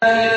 Amen.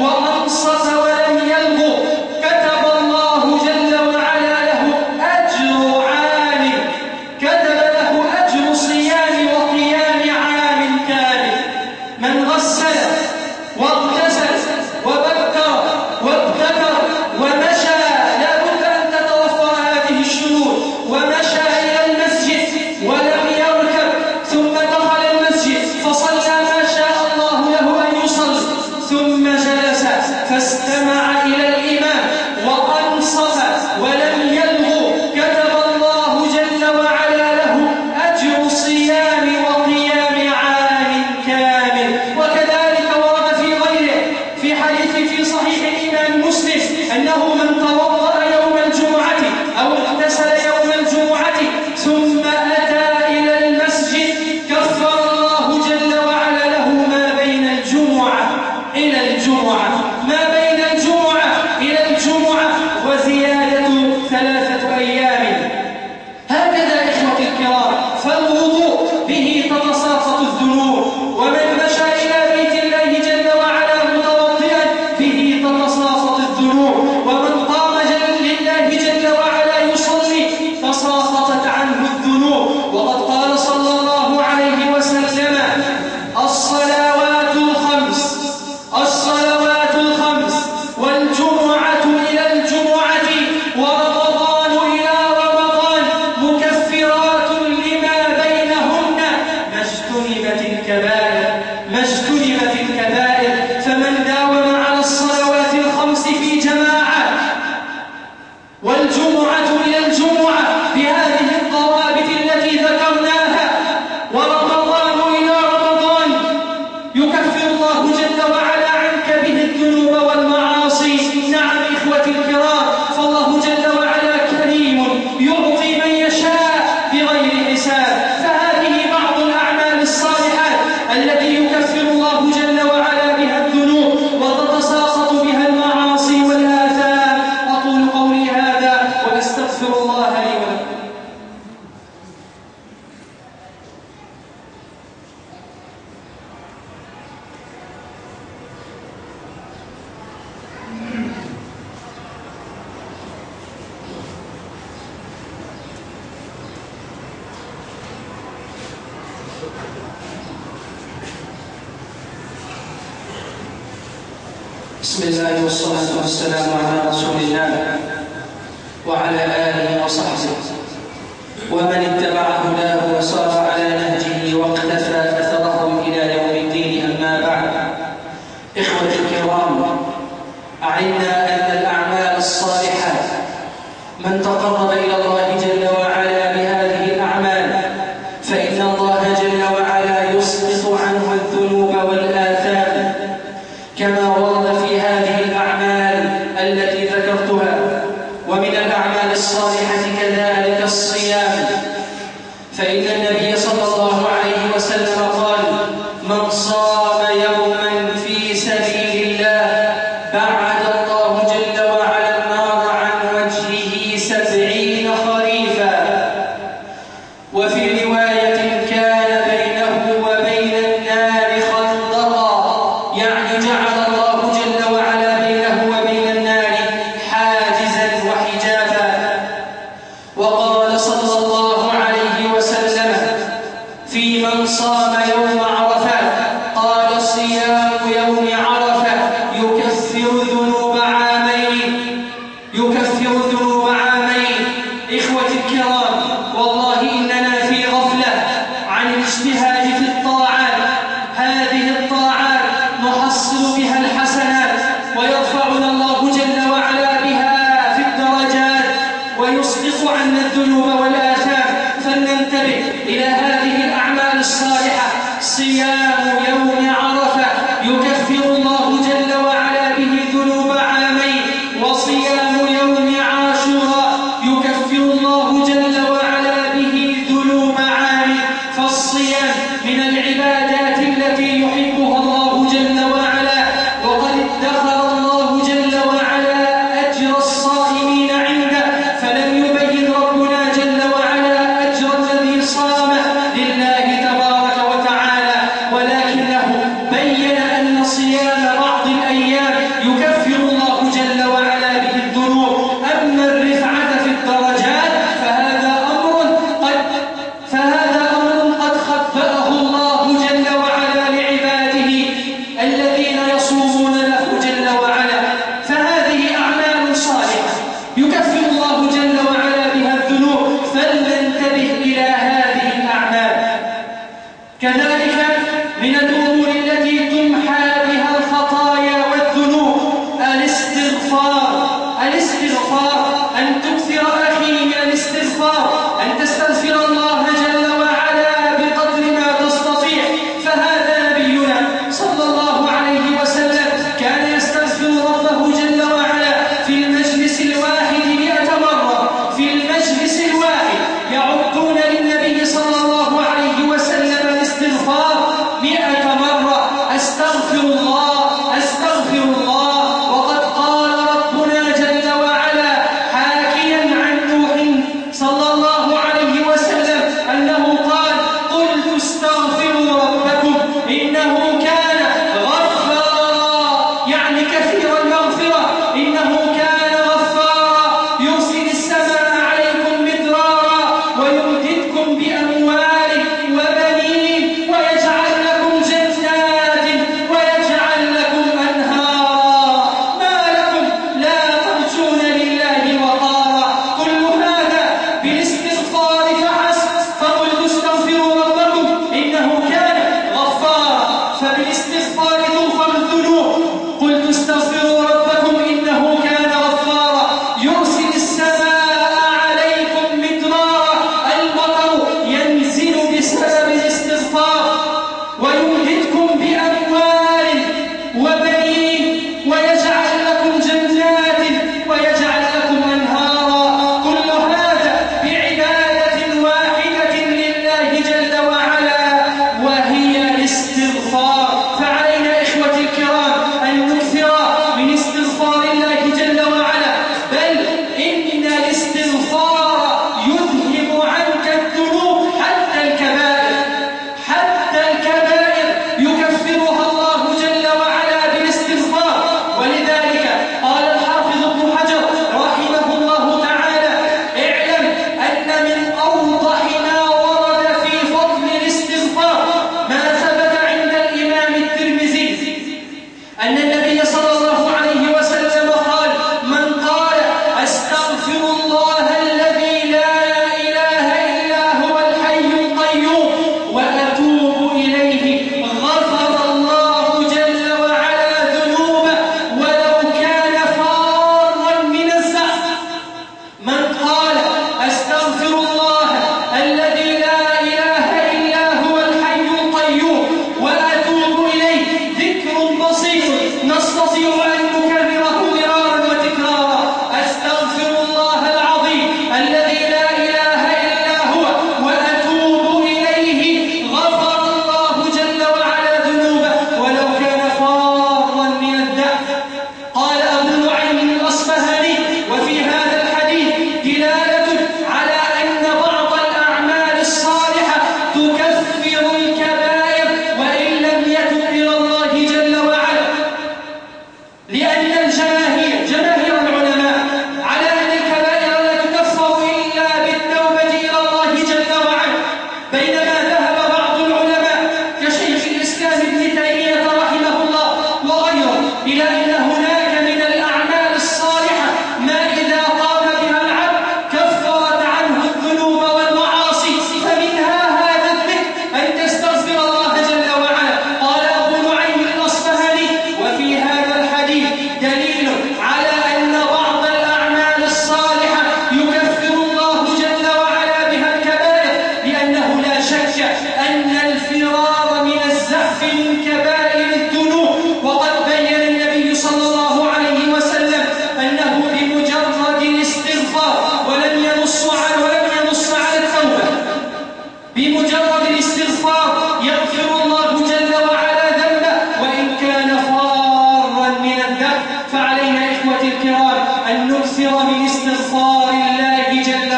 우와. بسم الله والصلاة والسلام على رسول الله وعلى آله وصحبه. ومن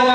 والله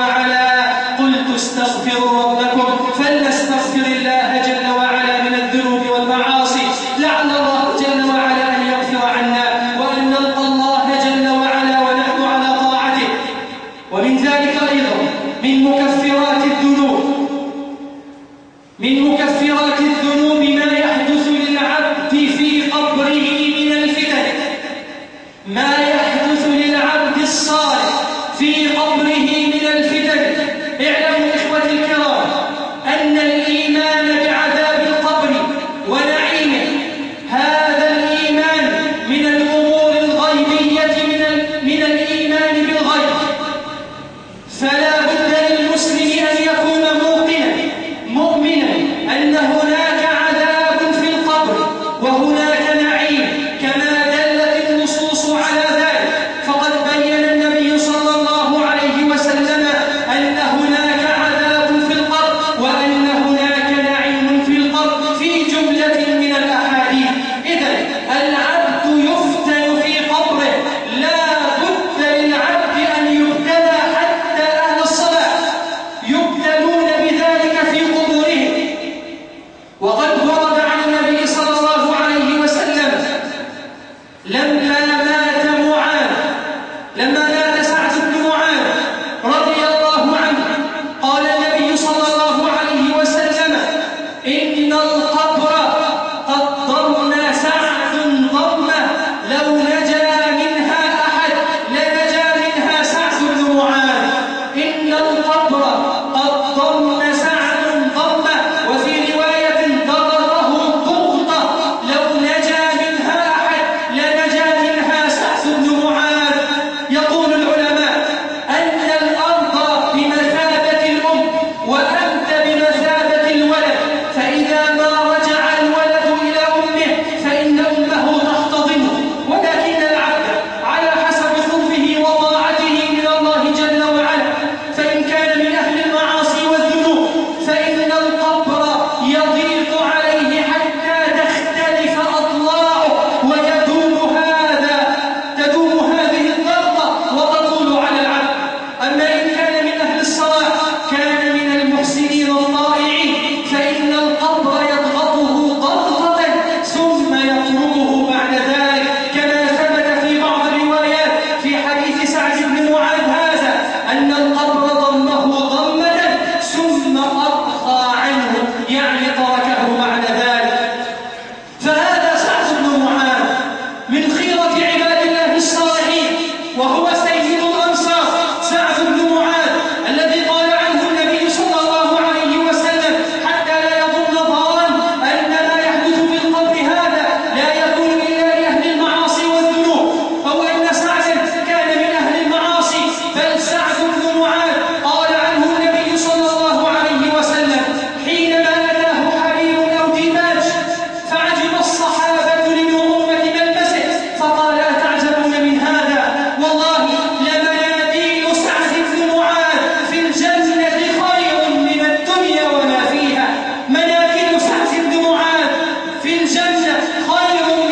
خير